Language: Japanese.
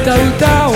た歌を